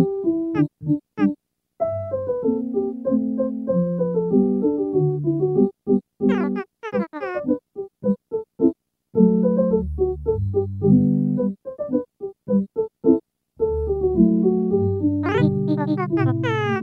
Ha ha ha!